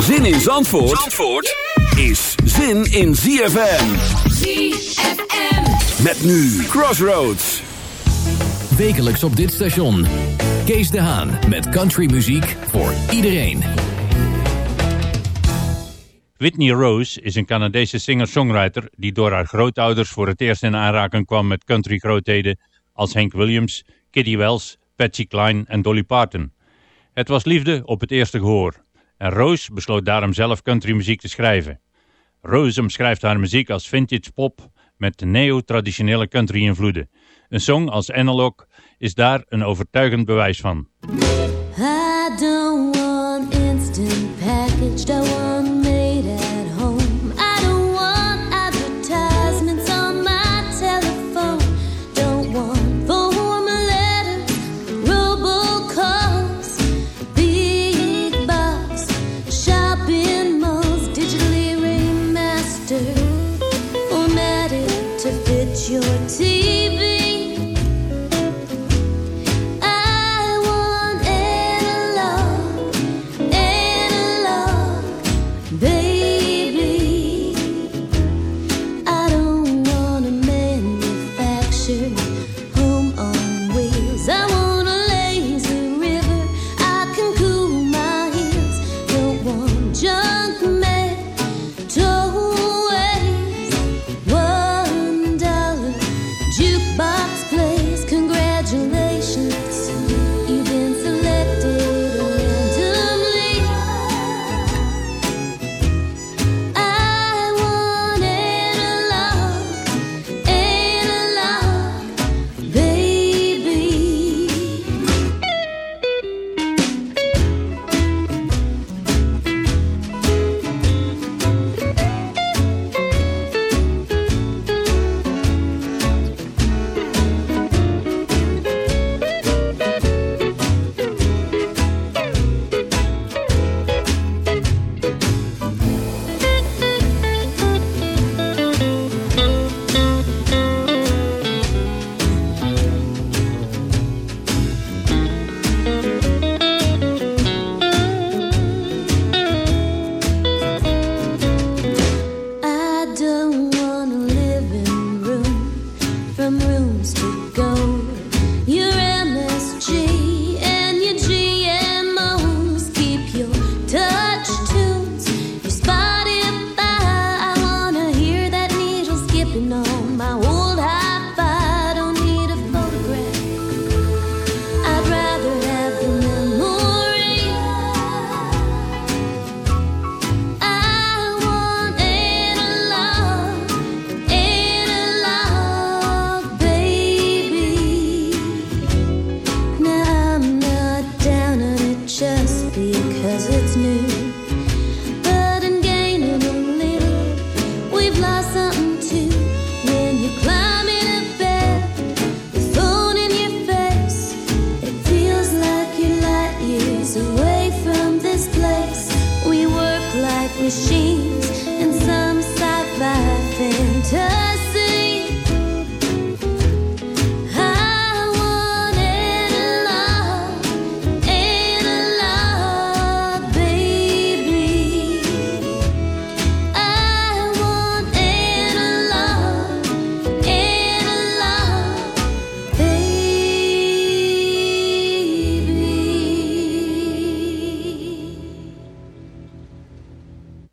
Zin in Zandvoort, Zandvoort is zin in ZFM. ZFM. Met nu Crossroads. Wekelijks op dit station. Kees de Haan met countrymuziek voor iedereen. Whitney Rose is een Canadese singer-songwriter die door haar grootouders voor het eerst in aanraking kwam met country-grootheden als Hank Williams, Kitty Wells, Patsy Cline en Dolly Parton. Het was liefde op het eerste gehoor en Rose besloot daarom zelf countrymuziek te schrijven. Rose omschrijft haar muziek als vintage pop met neo-traditionele country-invloeden. Een song als Analog is daar een overtuigend bewijs van.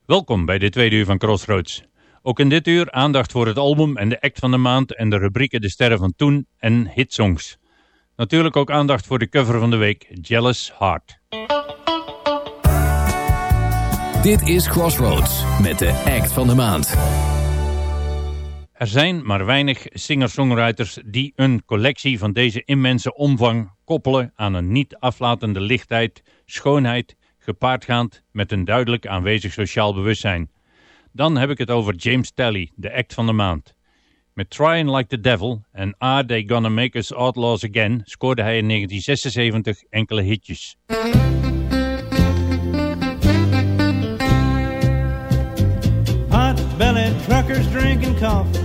Welkom bij de tweede uur van Crossroads. Ook in dit uur aandacht voor het album en de act van de maand en de rubrieken De Sterren van Toen en Hitsongs. Natuurlijk ook aandacht voor de cover van de week, Jealous Heart. Dit is Crossroads met de act van de maand. Er zijn maar weinig singer-songwriters die een collectie van deze immense omvang koppelen aan een niet aflatende lichtheid, schoonheid, gepaardgaand met een duidelijk aanwezig sociaal bewustzijn. Dan heb ik het over James Talley, de act van de maand. Met Trying Like the Devil en Are They Gonna Make Us Outlaws Again scoorde hij in 1976 enkele hitjes. Pot-bellied truckers drinking coffee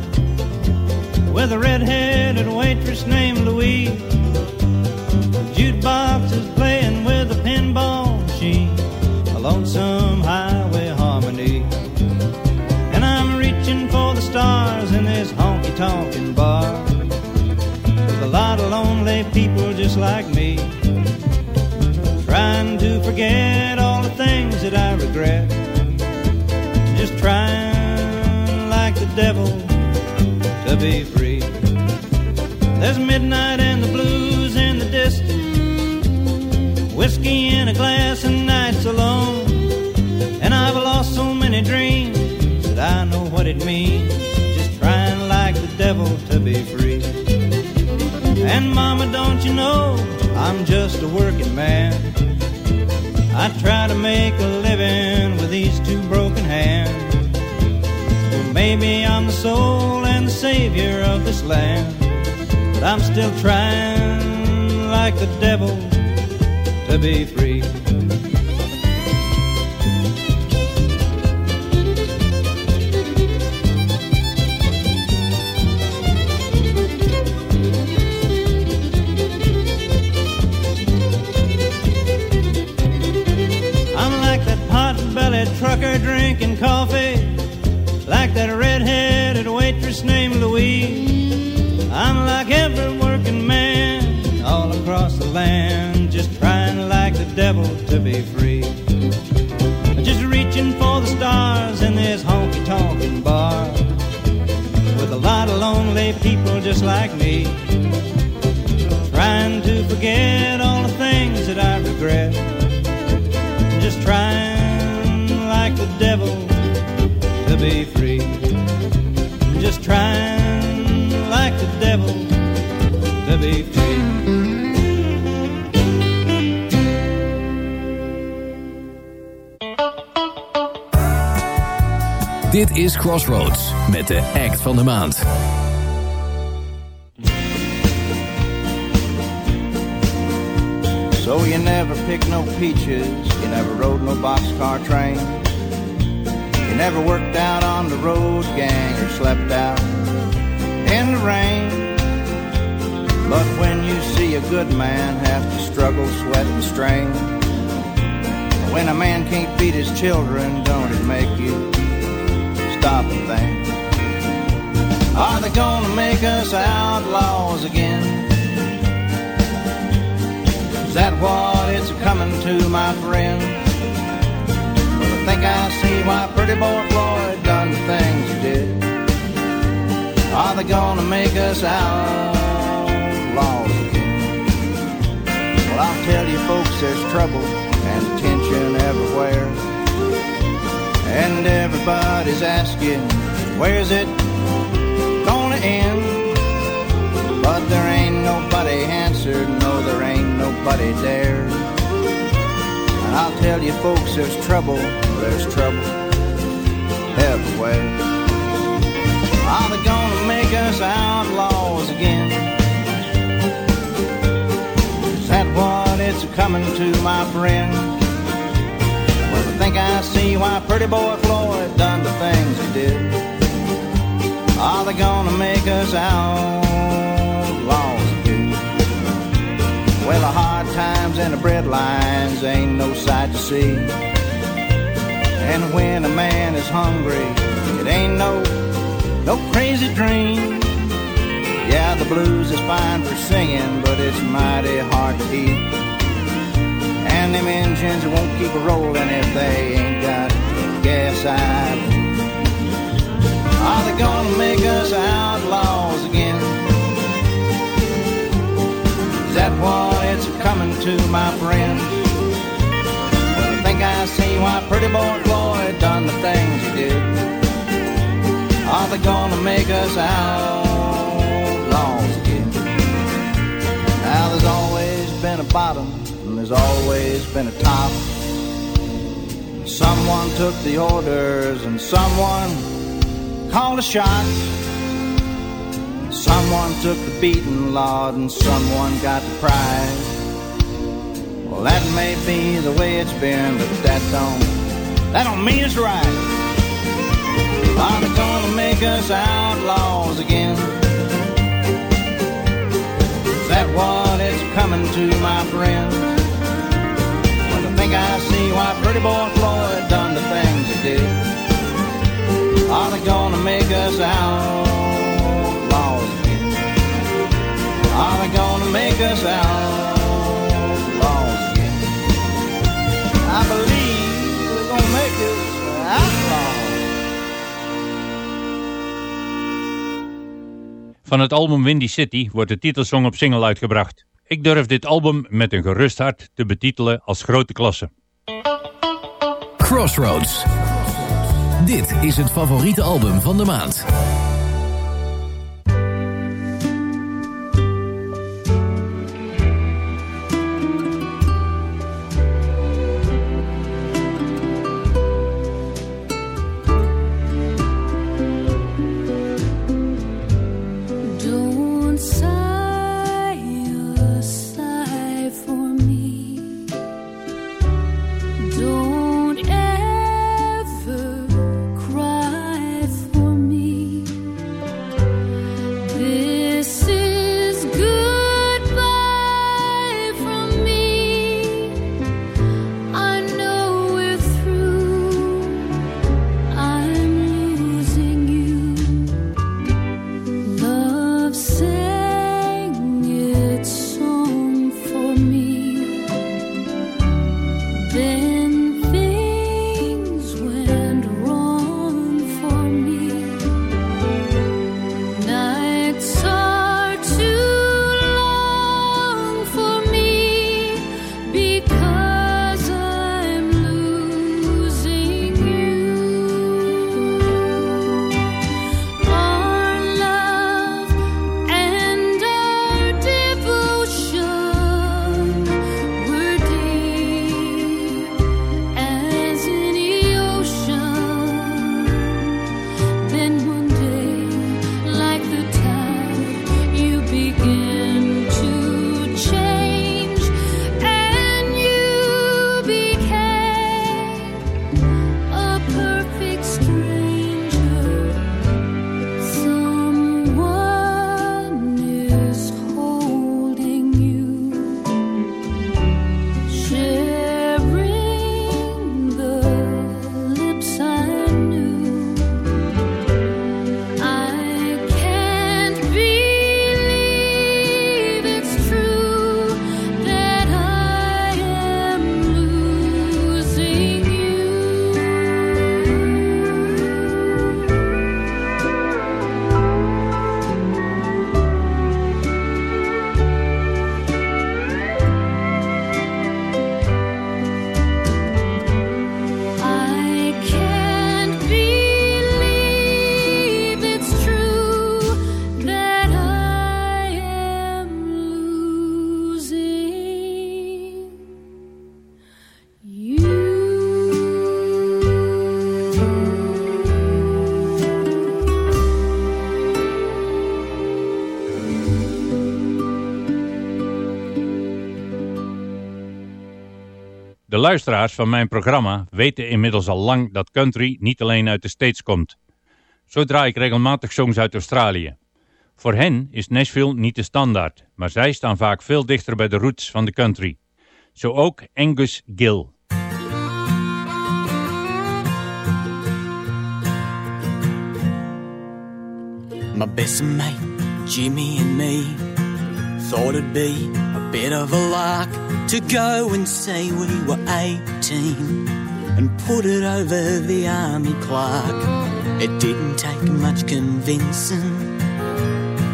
with a red-headed waitress named Louise. Jukebox is playing lonesome highway harmony. And I'm reaching for the stars in this honky-tonkin' bar with a lot of lonely people just like me, trying to forget all the things that I regret just trying like the devil to be free. There's midnight and the blues in the distance, whiskey in a glass and nights alone. Many dreams that I know what it means, just trying like the devil to be free. And mama, don't you know I'm just a working man? I try to make a living with these two broken hands. Well, maybe I'm the soul and the savior of this land, but I'm still trying like the devil to be free. Trucker drinking coffee, like that red-headed waitress named Louise. I'm like every working man all across the land, just trying like the devil to be free. Just reaching for the stars in this honky-tonkin' bar, with a lot of lonely people just like me, trying to forget all the things that I regret just trying the devil to be free. Just trying like the devil to be free. Dit is Crossroads met de act van de maand. So you never picked no peaches, you never rode no boxcar train. You never worked out on the road gang or slept out in the rain. But when you see a good man have to struggle, sweat, and strain, when a man can't feed his children, don't it make you stop and think? Are they gonna make us outlaws again? Is that what it's coming to, my friend? Think I see why pretty boy Floyd done the things he did. Are they gonna make us outlaws again? Well, I'll tell you folks, there's trouble and tension everywhere. And everybody's asking, where's it gonna end? But there ain't nobody answered, no, there ain't nobody there. I'll tell you folks there's trouble, there's trouble everywhere. Are they gonna make us outlaws again? Is that what it's coming to, my friend? Well, I think I see why pretty boy Floyd done the things he did. Are they gonna make us outlaws again? Well, the hard times and the bread lines ain't no sight to see. And when a man is hungry, it ain't no, no crazy dream. Yeah, the blues is fine for singing, but it's mighty hard to eat. And them engines won't keep a rolling if they ain't got gas out. Are they gonna make us outlaws again? That what it's coming to, my friend? Well, I think I see why pretty boy Floyd done the things he did. Are they gonna make us outlaws again? Now there's always been a bottom and there's always been a top. Someone took the orders and someone called the shots. Someone took the beating, Lord, and someone got the prize. Well, that may be the way it's been, but that don't, that don't mean it's right. Are they gonna make us outlaws again? Is that what it's coming to, my friend? Well, I think I see why pretty boy Floyd done the things he did. Are they gonna make us outlaws? Are they gonna make us outlaws again? I believe they're gonna make us outlaws. Van het album Windy City wordt de titelsong op single uitgebracht. Ik durf dit album met een gerust hart te betitelen als grote klasse. Crossroads. Dit is het favoriete album van de maand. Luisteraars van mijn programma weten inmiddels al lang dat country niet alleen uit de States komt. Zo draai ik regelmatig songs uit Australië. Voor hen is Nashville niet de standaard, maar zij staan vaak veel dichter bij de roots van de country. Zo ook Angus Gill. My best mate, Jimmy and me, thought it'd be bit of a lark to go and say we were 18 and put it over the army clerk. It didn't take much convincing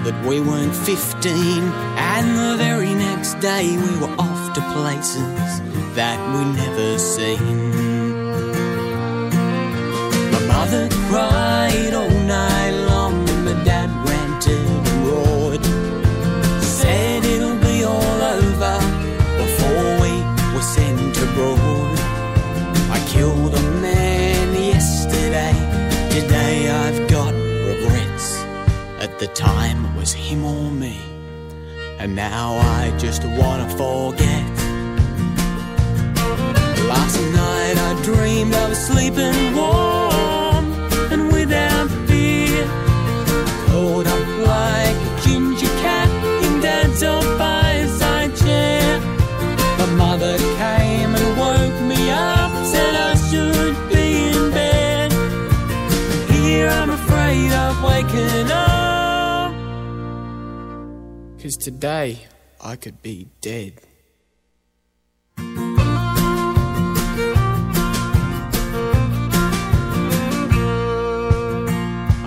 that we weren't 15, and the very next day we were off to places that we'd never seen. My mother cried all night long, and my dad the time was him or me, and now I just wanna forget. Last night I dreamed I was sleeping warm Cause today I could be dead. I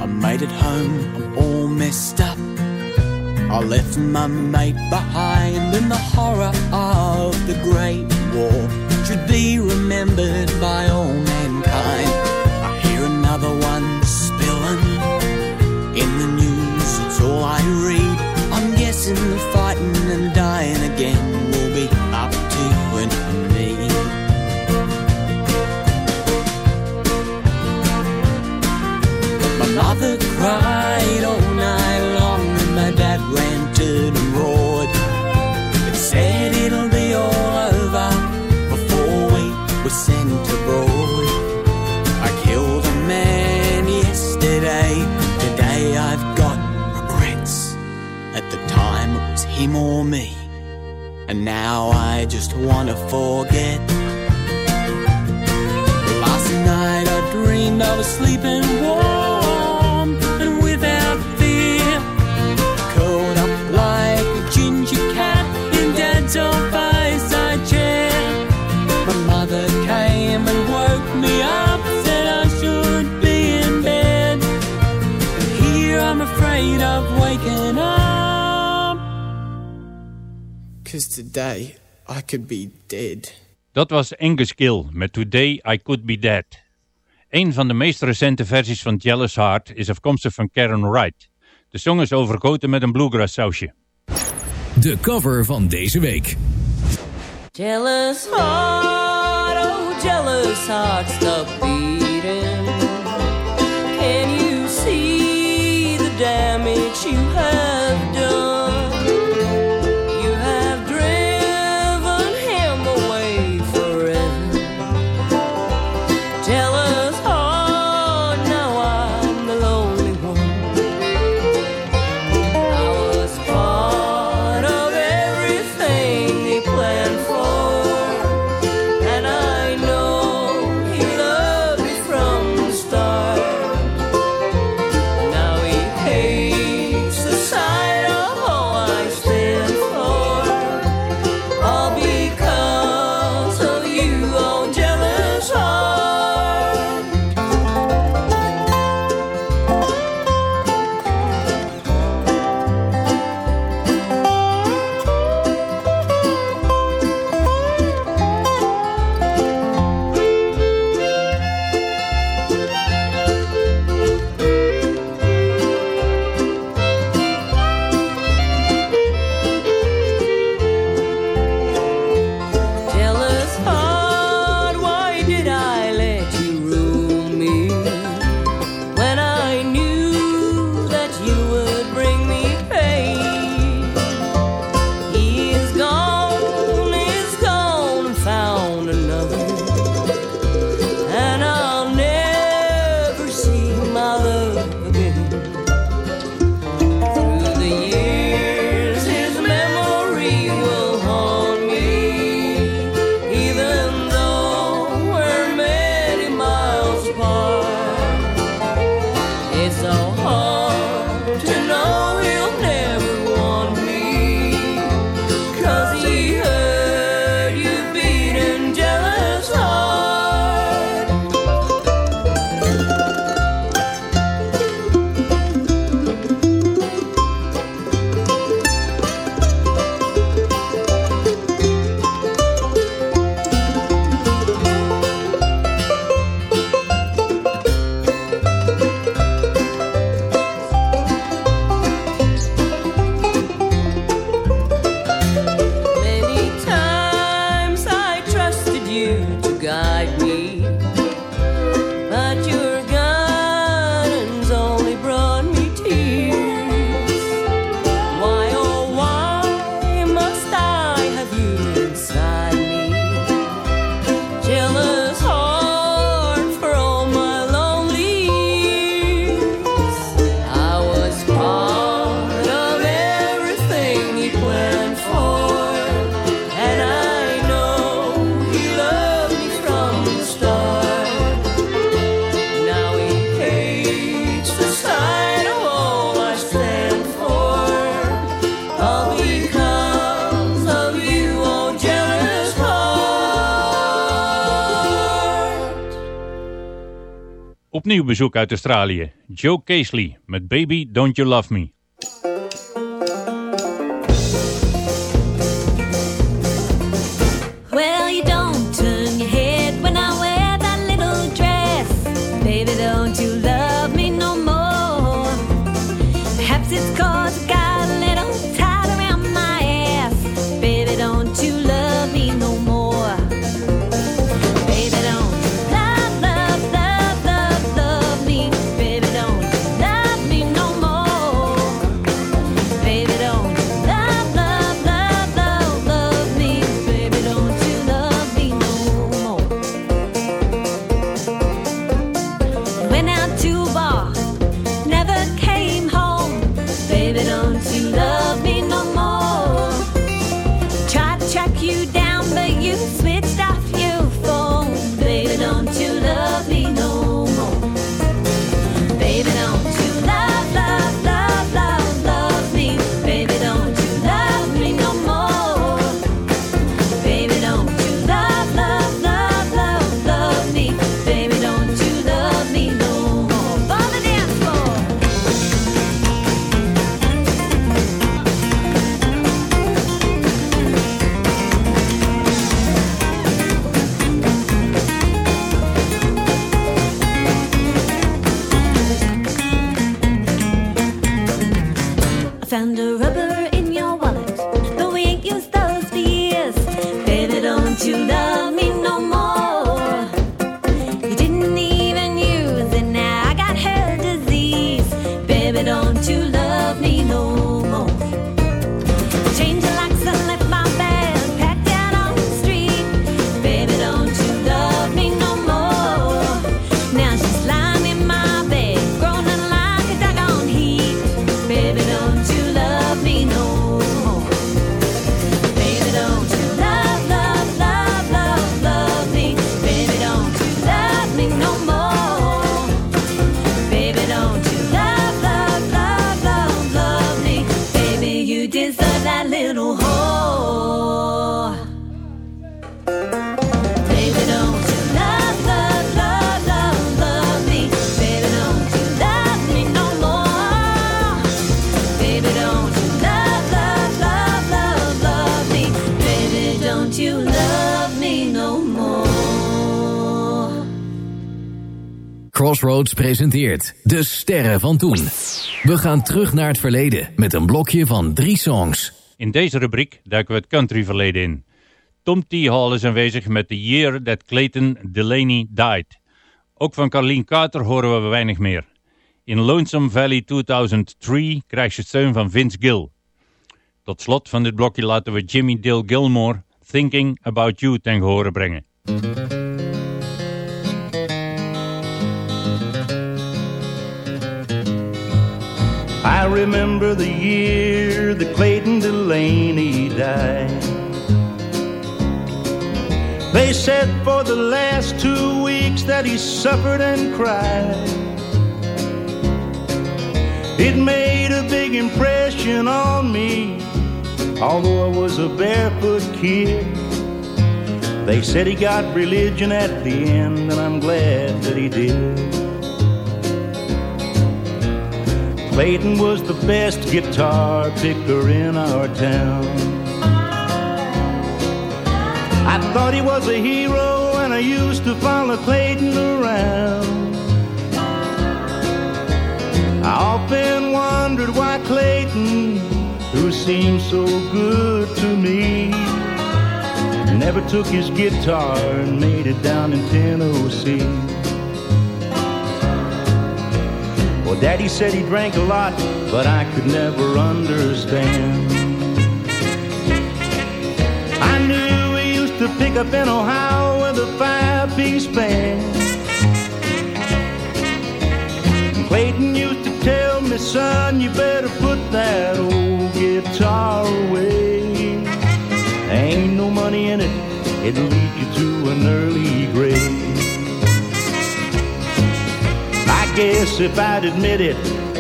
made it home, I'm all messed up. I left my mate behind, in the horror of the Great War should be remembered by all mankind. I hear another one spilling in the news, it's all I him or me. And now I just wanna forget. Today I could be dead. Dat was Angus Gill met Today I Could Be Dead. Een van de meest recente versies van Jealous Heart is afkomstig van Karen Wright. De song is overgoten met een bluegrass sausje. De cover van deze week. Jealous heart, oh jealous heart, stop beating. Can you see the damage you have bezoek uit Australië. Joe Casely met Baby Don't You Love Me. Presenteert De Sterren van Toen. We gaan terug naar het verleden met een blokje van drie songs. In deze rubriek duiken we het country verleden in. Tom T. Hall is aanwezig met The Year That Clayton Delaney Died. Ook van Carleen Carter horen we weinig meer. In Lonesome Valley 2003 krijgt ze steun van Vince Gill. Tot slot van dit blokje laten we Jimmy Dale Gilmore Thinking About You ten gehore brengen. I remember the year that Clayton Delaney died. They said for the last two weeks that he suffered and cried. It made a big impression on me, although I was a barefoot kid. They said he got religion at the end, and I'm glad that he did. Clayton was the best guitar picker in our town. I thought he was a hero, and I used to follow Clayton around. I often wondered why Clayton, who seemed so good to me, never took his guitar and made it down in Tennessee. Well, Daddy said he drank a lot, but I could never understand. I knew he used to pick up in Ohio with a five-piece band. Clayton used to tell me, son, you better put that old guitar away. Ain't no money in it, it'll lead you to an early grave. Guess if I'd admit it,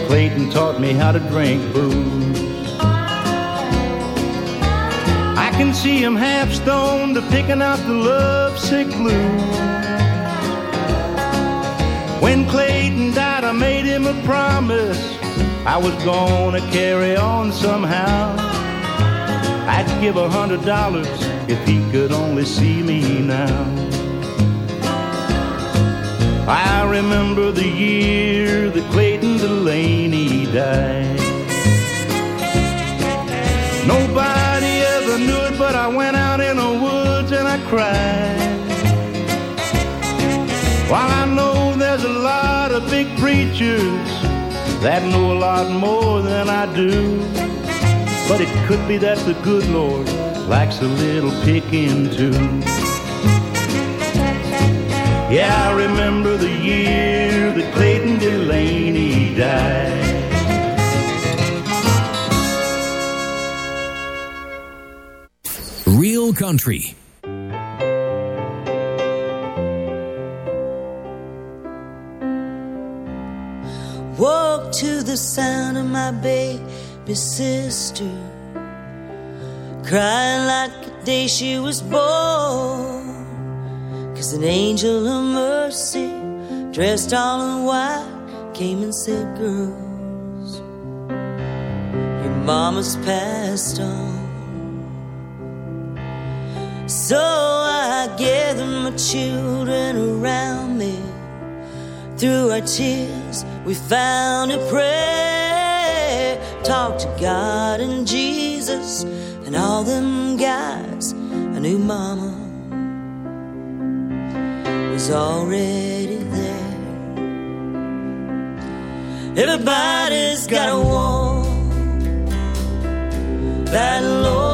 Clayton taught me how to drink booze. I can see him half stoned to picking out the lovesick blues. When Clayton died, I made him a promise I was gonna carry on somehow. I'd give a hundred dollars if he could only see me now. I remember the year that Clayton Delaney died. Nobody ever knew it, but I went out in the woods and I cried. While I know there's a lot of big preachers that know a lot more than I do, but it could be that the good Lord likes a little picking too. Yeah, I remember the year that Clayton Delaney died. Real Country. Walk to the sound of my baby sister, crying like the day she was born. Cause an angel of mercy, dressed all in white, came and said, Girls, your mama's passed on. So I gathered my children around me. Through our tears, we found a prayer. Talk to God and Jesus and all them guys. I knew mama was already there. Everybody's got a wall that lonesome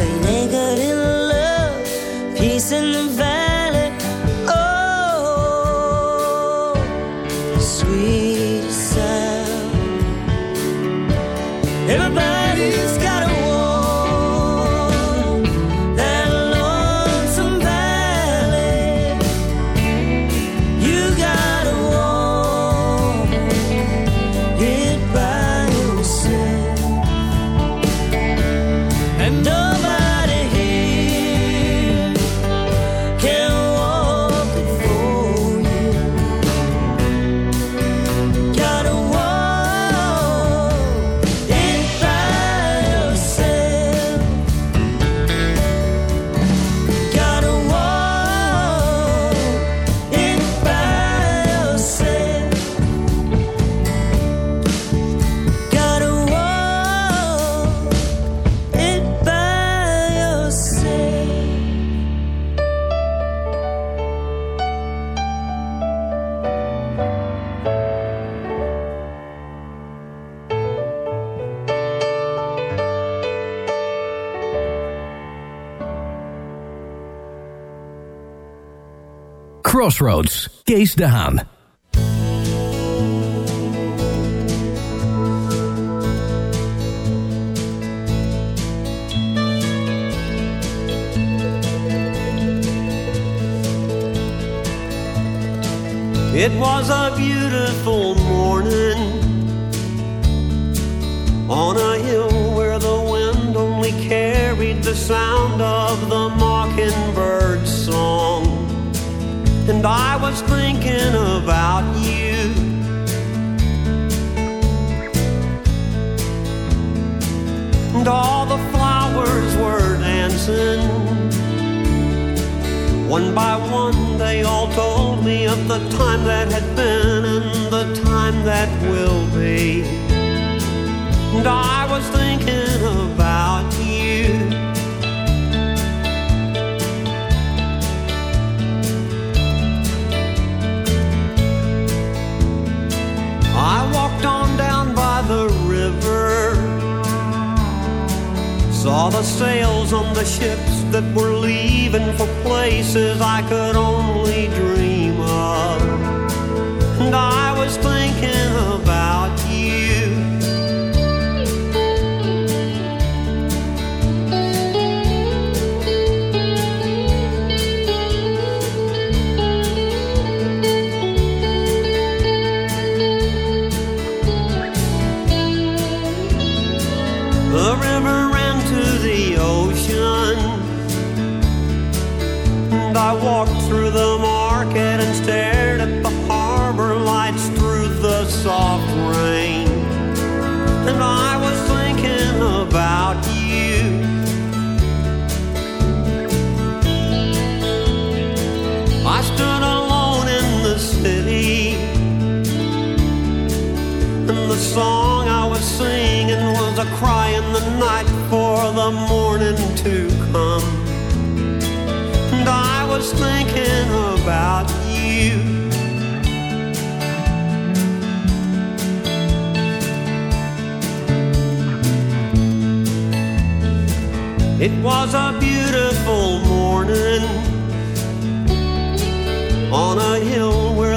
St. ain't Crossroads, Kees de Haan. It was a beautiful morning on a hill where the wind only carried the sound of the mockingbird's song. And I was thinking about you. And all the flowers were dancing. One by one, they all told me of the time that had been and the time that will be. And I was thinking saw the sails on the ships that were leaving for places I could only dream of. And I was thinking about walked through the market and stared at the harbor lights through the soft rain. And I was thinking about you. I stood alone in the city. And the song I was singing was a cry in the night for the morning to come. Was thinking about you. It was a beautiful morning on a hill where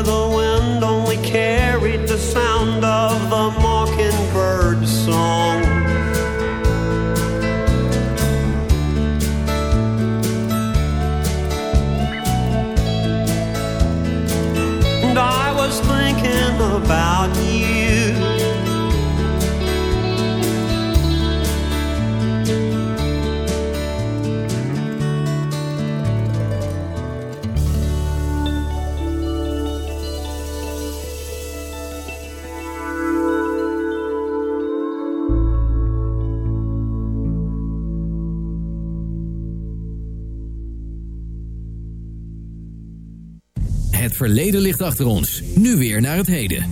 verleden ligt achter ons. Nu weer naar het heden.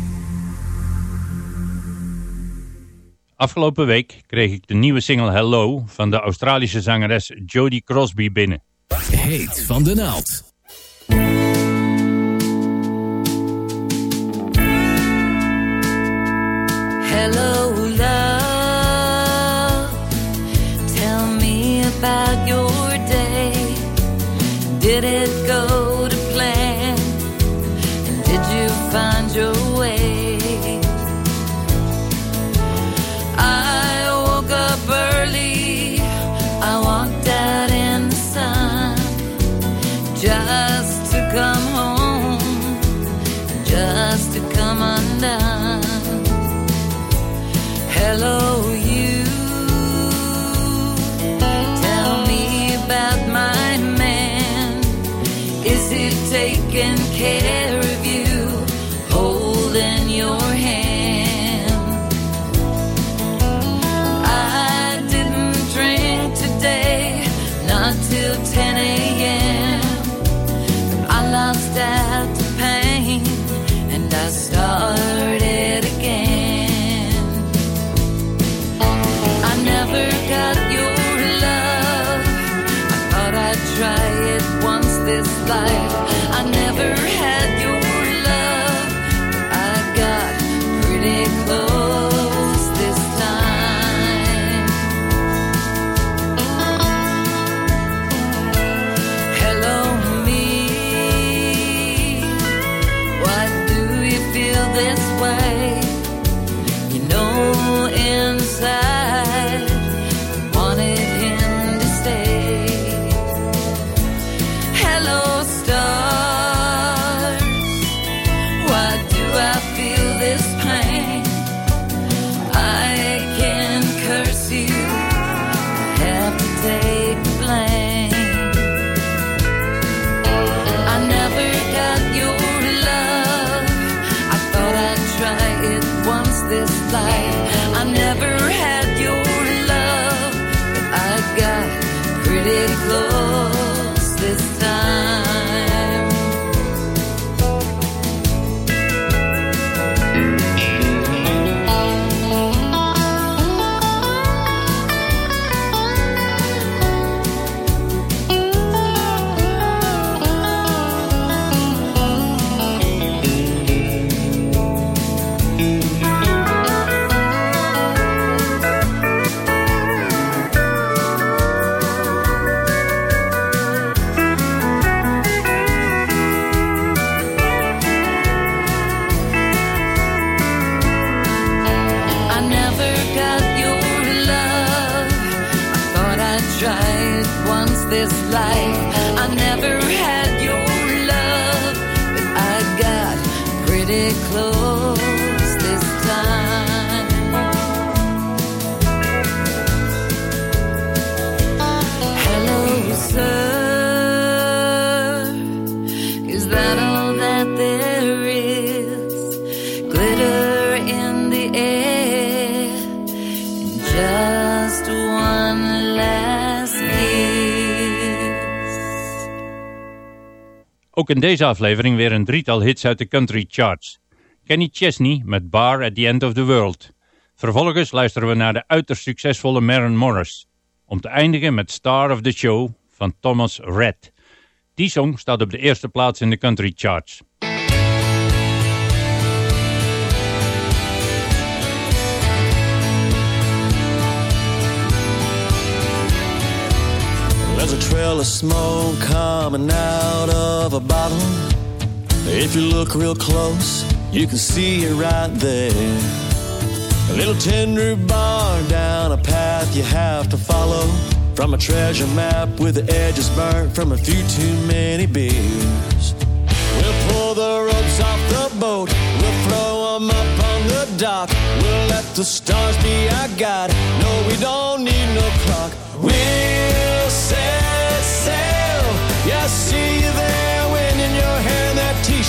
Afgelopen week kreeg ik de nieuwe single Hello van de Australische zangeres Jodie Crosby binnen. Heet van de naald. Hello, love. Tell me about your day. Did it go find your way? I woke up early. I walked out in the sun just to come home, just to come undone. Hello, in deze aflevering weer een drietal hits uit de country charts. Kenny Chesney met Bar at the End of the World. Vervolgens luisteren we naar de uiterst succesvolle Maren Morris. Om te eindigen met Star of the Show van Thomas Rhett. Die song staat op de eerste plaats in de country charts. There's a trail of smoke coming out of a bottle. If you look real close, you can see it right there. A little tender bar down a path you have to follow. From a treasure map with the edges burnt from a few too many beers. We'll pull the ropes off the boat. We'll throw 'em up on the dock. We'll let the stars be our guide. No, we don't need no clock. We'll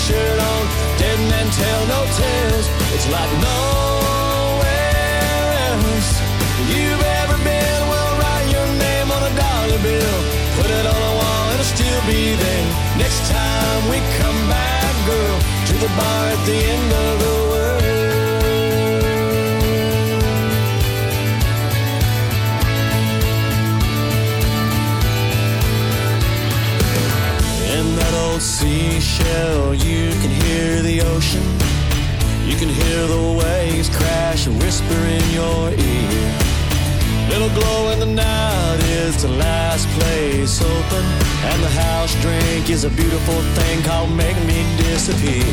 t-shirt on. Dead men tell no tales. It's like nowhere else you've ever been. We'll write your name on a dollar bill, put it on a wall, it'll still be there. Next time we come back, girl, to the bar at the end of the seashell, you can hear the ocean. You can hear the waves crash and whisper in your ear. Little glow in the night is the last place open. And the house drink is a beautiful thing called Make Me Disappear.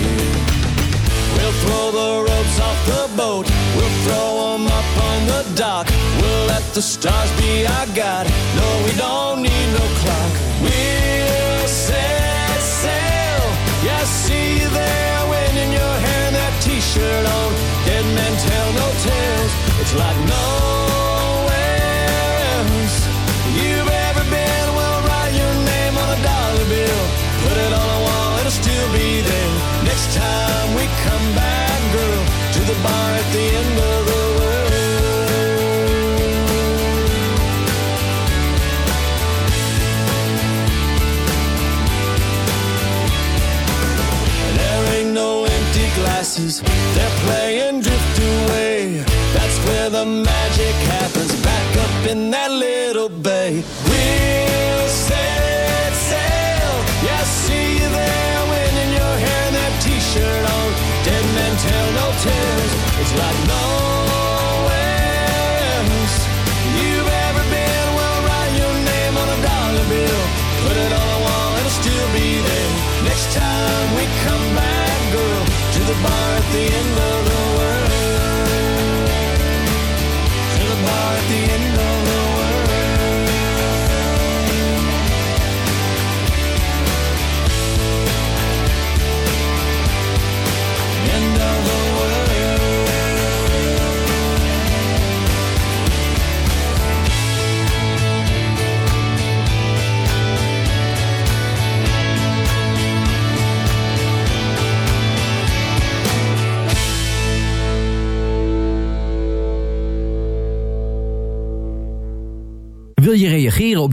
We'll throw the ropes off the boat. We'll throw them up on the dock. We'll let the stars be our guide. No, we don't need no clock. We'll on. Dead men tell no tales. It's like nowhere else you've ever been. We'll write your name on a dollar bill. Put it on a wall, it'll still be there. Next time we come back, girl, to the bar at the end of the world. There ain't no empty glasses, the magic happens, back up in that little bay. We'll set sail, yeah, see you there, wind in your hair and that t-shirt on. Dead men tell no tales, it's like nowhere else you've ever been. Well, write your name on a dollar bill, put it on a wall, it'll still be there. Next time we come back, girl, to the bar at the end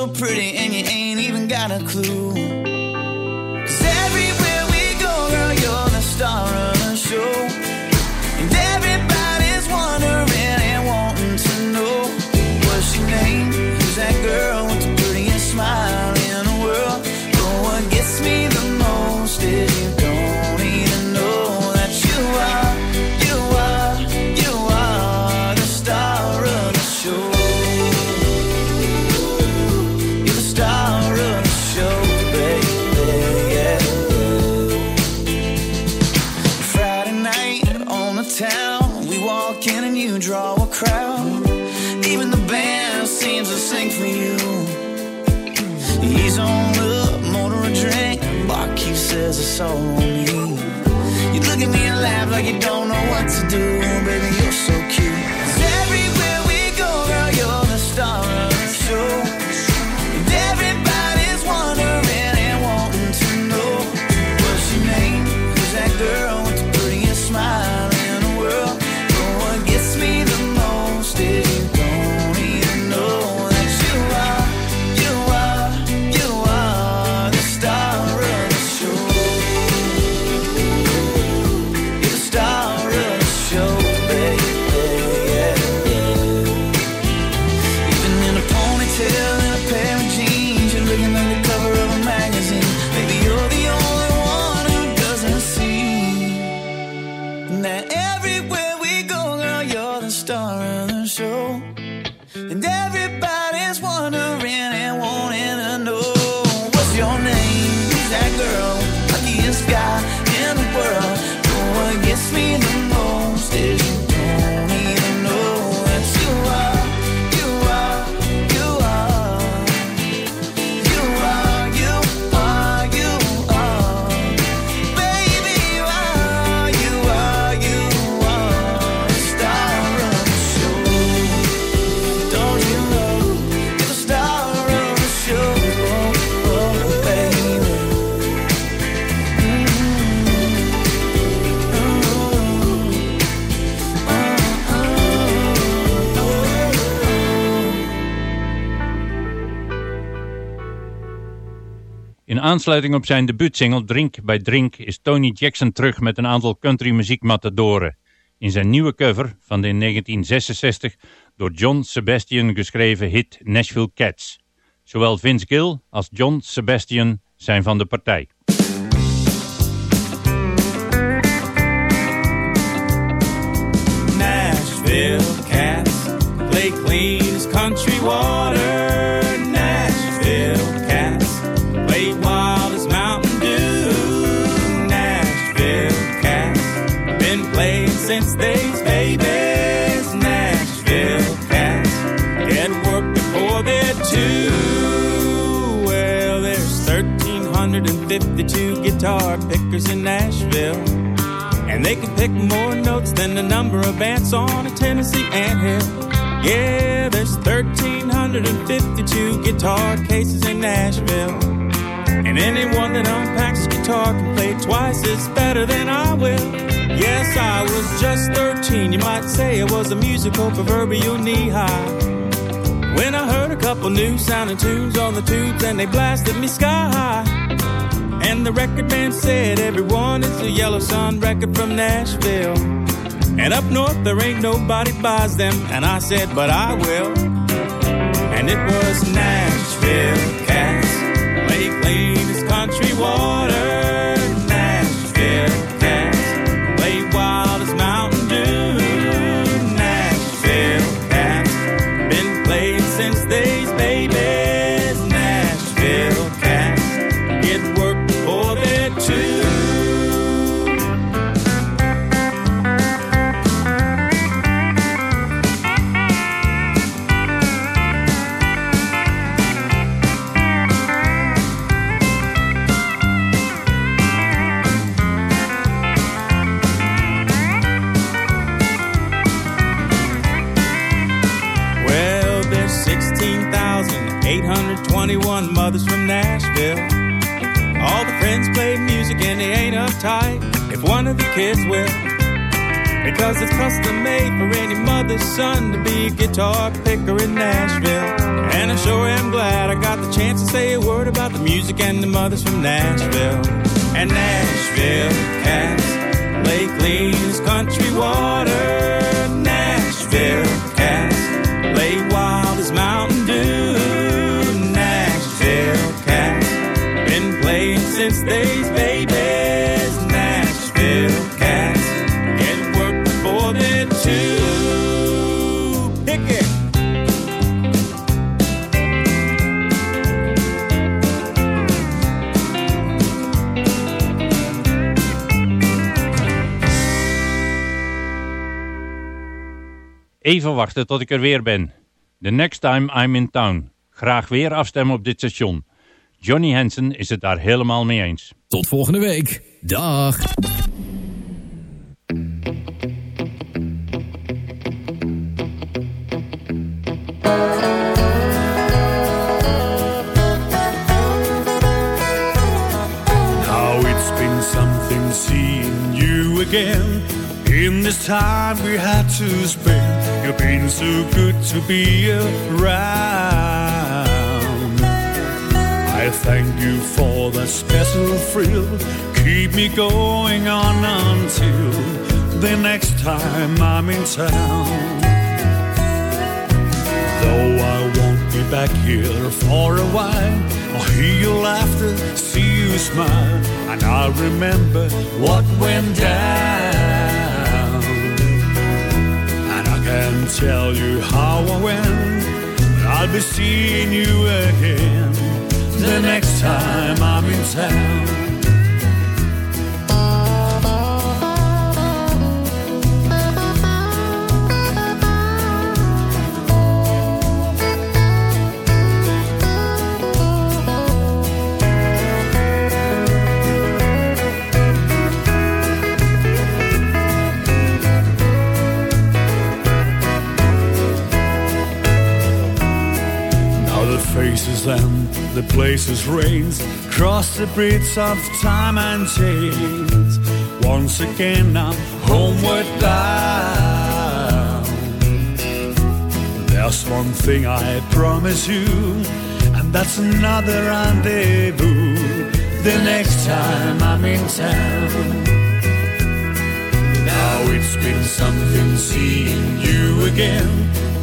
so pretty and you ain't even got a clue. aansluiting op zijn debuutsingle Drink bij Drink is Tony Jackson terug met een aantal country muziek matadoren. In zijn nieuwe cover van de in 1966 door John Sebastian geschreven hit Nashville Cats. Zowel Vince Gill als John Sebastian zijn van de partij. Nashville Cats play clean country water 52 guitar pickers in Nashville. And they can pick more notes than the number of ants on a Tennessee anthill. Yeah, there's 1,352 guitar cases in Nashville. And anyone that unpacks guitar can play twice as better than I will. Yes, I was just 13. You might say it was a musical proverbial knee-high. When I heard a couple new sounding tunes on the tubes and they blasted me sky high. And the record man said, everyone is a Yellow Sun record from Nashville. And up north there ain't nobody buys them. And I said, but I will. And it was Nashville cats. Lake Lane country wall. From Nashville. All the friends play music and they ain't uptight if one of the kids will. Because it's custom made for any mother's son to be a guitar picker in Nashville. And I sure am glad I got the chance to say a word about the music and the mothers from Nashville. And Nashville cats lay clean as country water. Nashville cats lay wild as Mountain Even wachten tot ik er weer ben. The next time I'm in town. Graag weer afstemmen op dit station. Johnny Hansen is het daar helemaal mee eens. Tot volgende week. Dag. Now it's been something seeing you again. In this time we had to spend, you've been so good to be around. I thank you for that special thrill. Keep me going on until the next time I'm in town. Though I won't be back here for a while, I'll hear your laughter, see you smile, and I'll remember what went down. Can tell you how I went, I'll be seeing you again the next time I'm in town. And the places reigns cross the bridge of time and change. Once again I'm homeward bound. There's one thing I promise you, and that's another rendezvous. The next time I'm in town. Now it's been something seeing you again.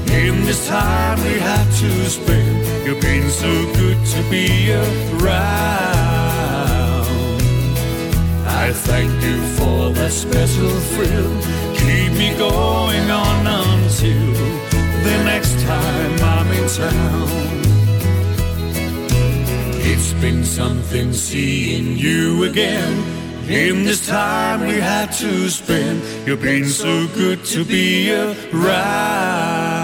In this time we had to spend, you've been so good to be around. I thank you for that special thrill. Keep me going on until the next time I'm in town. It's been something seeing you again. In this time we had to spend, you've been so good to be around.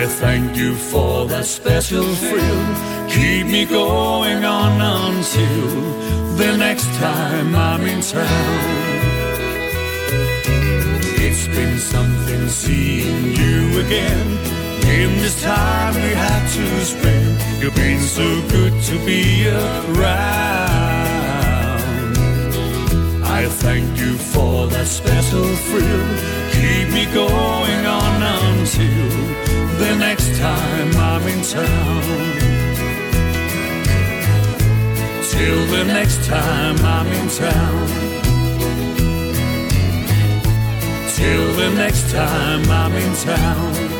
I thank you for that special thrill. Keep me going on until the next time I'm in town. It's been something seeing you again. In this time we had to spend, you've been so good to be around. I thank you for that special thrill. Keep me going on until the next time I'm in town. Till the next time I'm in town. Till the next time I'm in town.